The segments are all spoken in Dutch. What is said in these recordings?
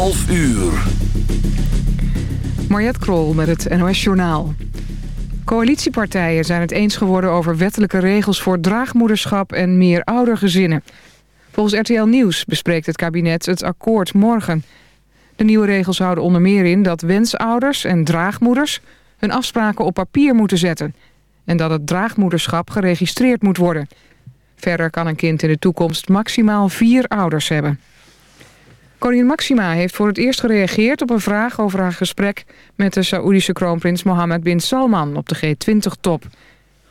11 uur. Mariette Krol met het NOS Journaal. Coalitiepartijen zijn het eens geworden over wettelijke regels voor draagmoederschap en meer oudergezinnen. Volgens RTL Nieuws bespreekt het kabinet het akkoord morgen. De nieuwe regels houden onder meer in dat wensouders en draagmoeders hun afspraken op papier moeten zetten. En dat het draagmoederschap geregistreerd moet worden. Verder kan een kind in de toekomst maximaal vier ouders hebben. Koningin Maxima heeft voor het eerst gereageerd op een vraag over haar gesprek met de Saoedische kroonprins Mohammed bin Salman op de G20-top.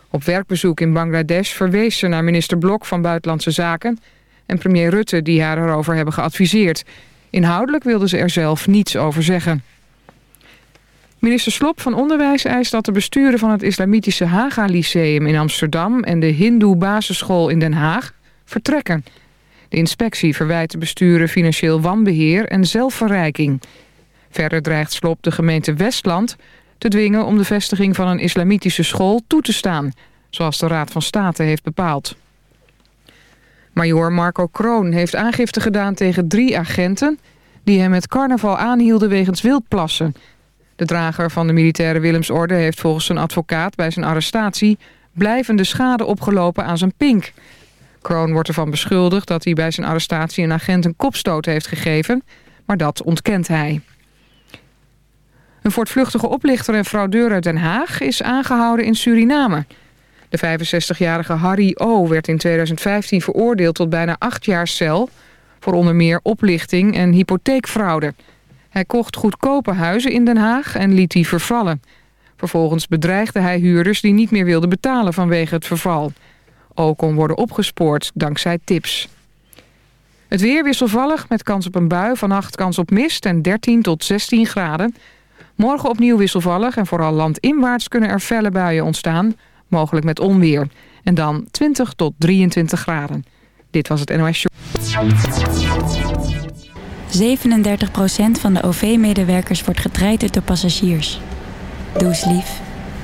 Op werkbezoek in Bangladesh verwees ze naar minister Blok van Buitenlandse Zaken en premier Rutte die haar erover hebben geadviseerd. Inhoudelijk wilde ze er zelf niets over zeggen. Minister Slop van Onderwijs eist dat de besturen van het Islamitische Haga Lyceum in Amsterdam en de Hindoe Basisschool in Den Haag vertrekken. De inspectie verwijt de besturen financieel wanbeheer en zelfverrijking. Verder dreigt Slop de gemeente Westland te dwingen om de vestiging van een islamitische school toe te staan, zoals de Raad van State heeft bepaald. Major Marco Kroon heeft aangifte gedaan tegen drie agenten... die hem met carnaval aanhielden wegens wildplassen. De drager van de militaire Willemsorde heeft volgens zijn advocaat... bij zijn arrestatie blijvende schade opgelopen aan zijn pink. Kroon wordt ervan beschuldigd dat hij bij zijn arrestatie... een agent een kopstoot heeft gegeven, maar dat ontkent hij. Een voortvluchtige oplichter en fraudeur uit Den Haag... is aangehouden in Suriname... De 65-jarige Harry O. werd in 2015 veroordeeld tot bijna acht jaar cel... voor onder meer oplichting en hypotheekfraude. Hij kocht goedkope huizen in Den Haag en liet die vervallen. Vervolgens bedreigde hij huurders die niet meer wilden betalen vanwege het verval. O kon worden opgespoord dankzij tips. Het weer wisselvallig met kans op een bui, vannacht kans op mist en 13 tot 16 graden. Morgen opnieuw wisselvallig en vooral landinwaarts kunnen er felle buien ontstaan mogelijk met onweer. En dan 20 tot 23 graden. Dit was het NOS Show. 37% van de OV-medewerkers wordt getraind door passagiers. Doe eens lief.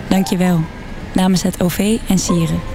Dank je wel. Namens het OV en Sieren.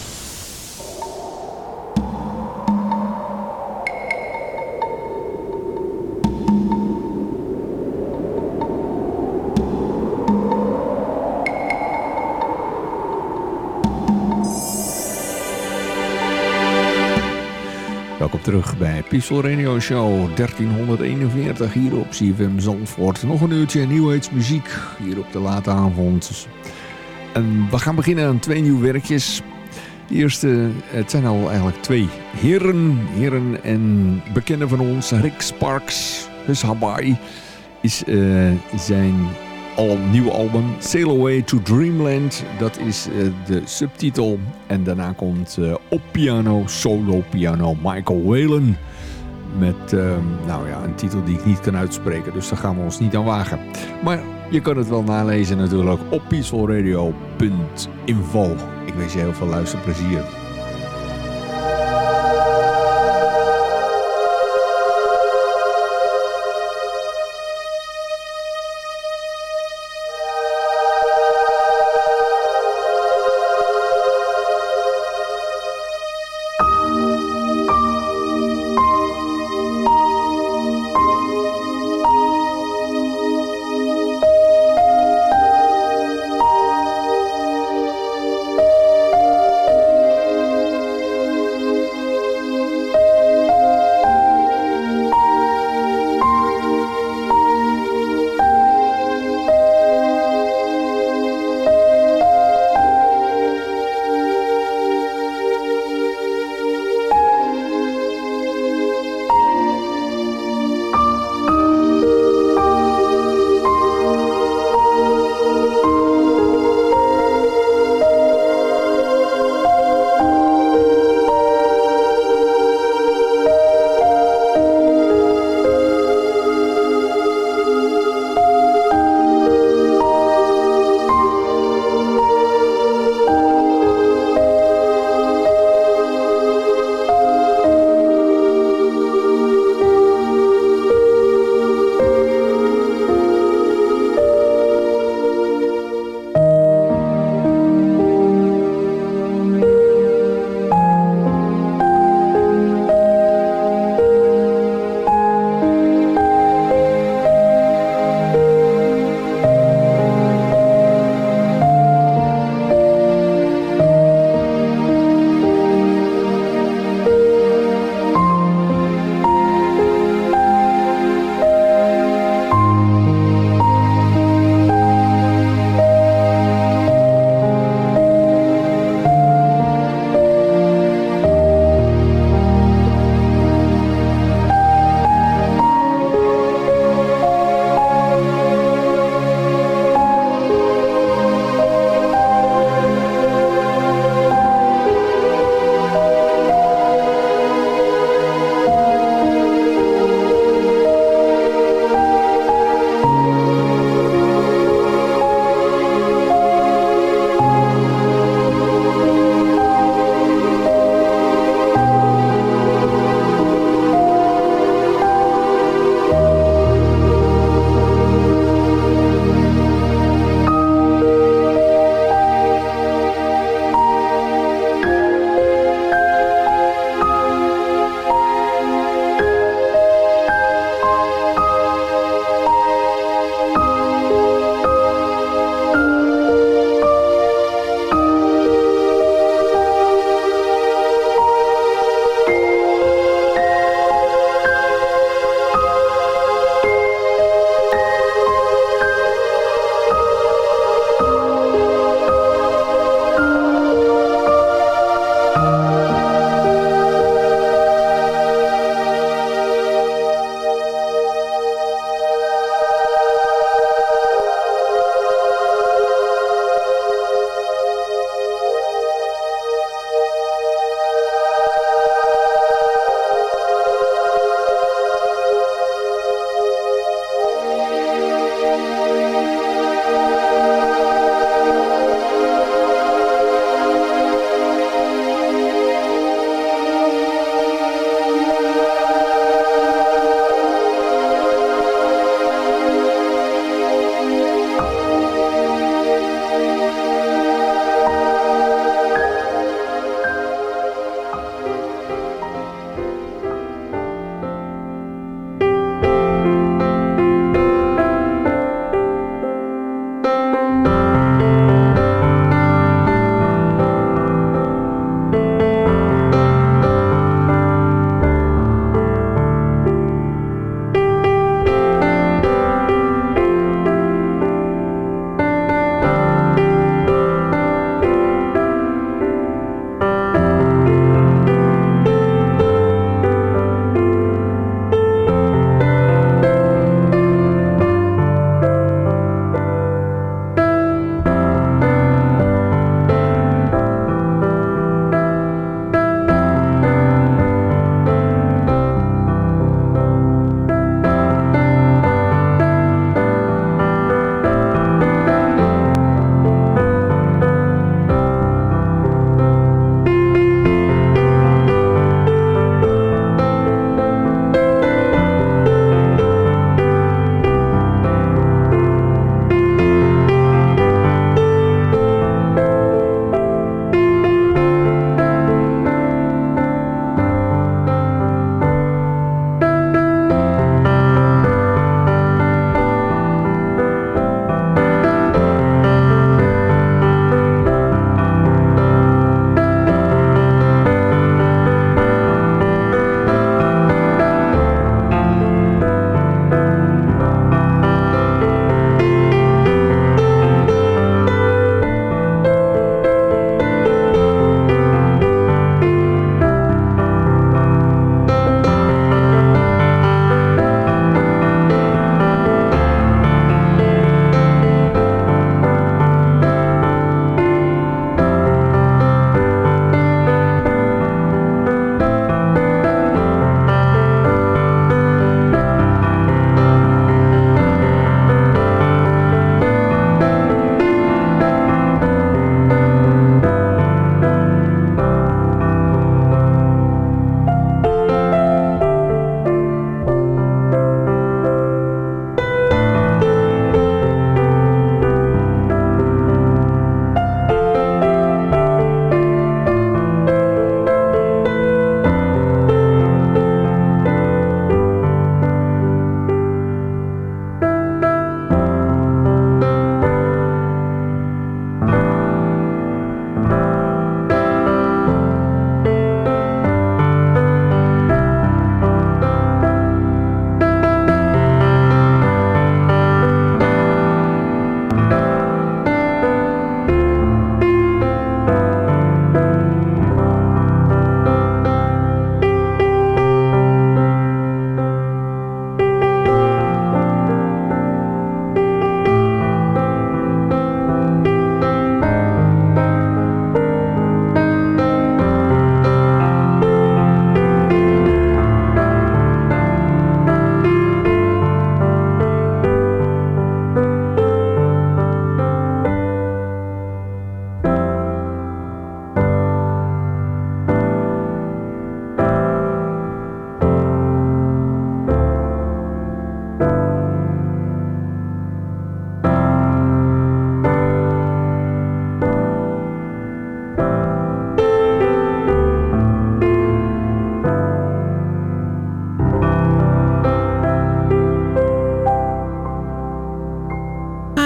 Terug bij Peaceful Radio Show 1341 hier op CFM Zandvoort. Nog een uurtje nieuwheidsmuziek hier op de late avond. En we gaan beginnen aan twee nieuwe werkjes. De eerste, het zijn al eigenlijk twee heren, heren en bekenden van ons. Rick Sparks, dus Hawaii, is uh, zijn al nieuwe album Sail Away to Dreamland. Dat is uh, de subtitel. En daarna komt uh, op piano, solo piano, Michael Whalen. Met uh, nou ja, een titel die ik niet kan uitspreken. Dus daar gaan we ons niet aan wagen. Maar je kan het wel nalezen natuurlijk op peacefulradio.info. Ik wens je heel veel luisterplezier.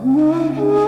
Mm-hmm.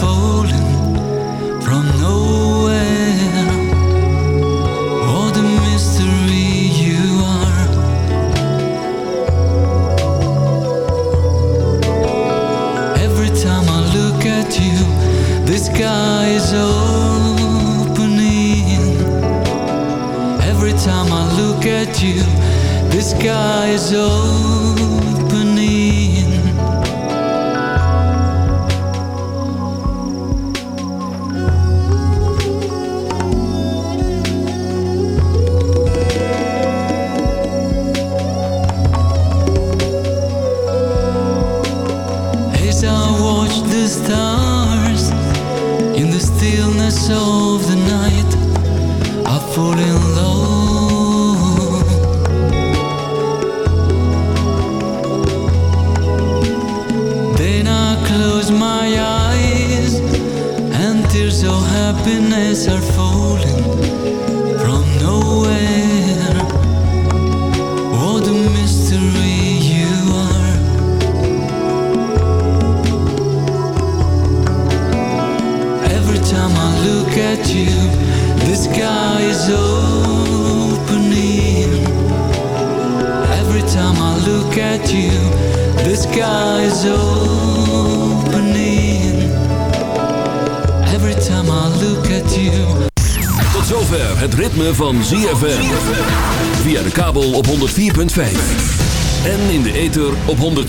falling from nowhere. What a mystery you are. Every time I look at you, the sky is opening. Every time I look at you, the sky is opening.